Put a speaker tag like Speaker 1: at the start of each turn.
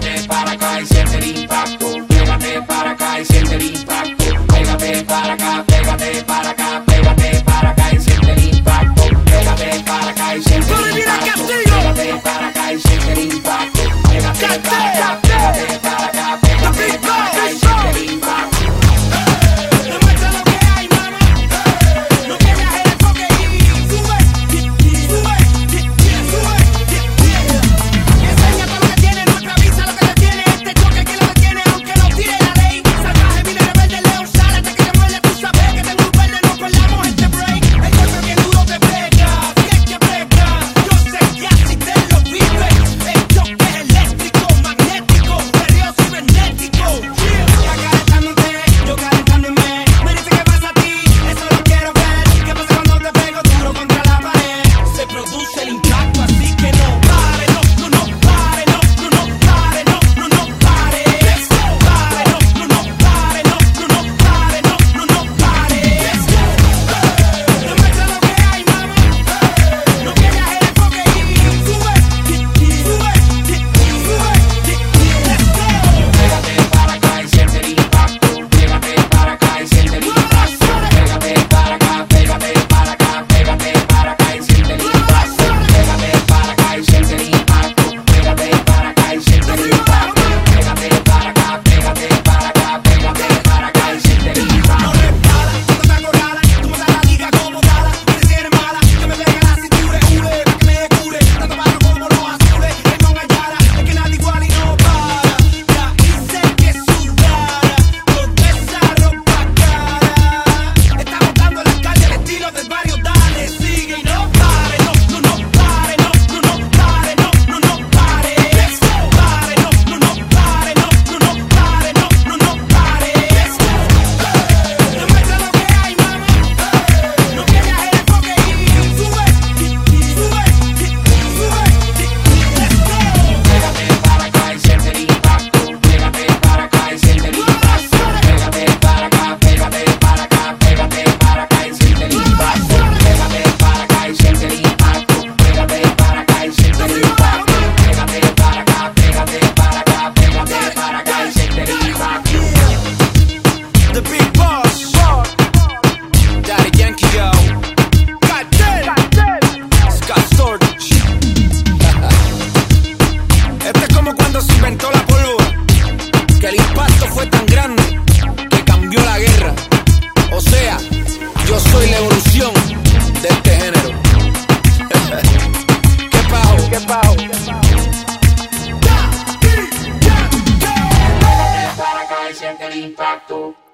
Speaker 1: Pégate para acá y siente el impacto. Pégate para acá y siente el impacto. Pégate para acá, pégate para acá, pégate para acá y siente el impacto. Pégate para acá y siente el impacto. Pégate para acá y siente el impacto. Pégate para acá, pégate para acá.
Speaker 2: fue tan grande que cambió la guerra. O sea, yo soy la evolución de este género. ¿Qué pajo? ¿Qué
Speaker 1: impacto.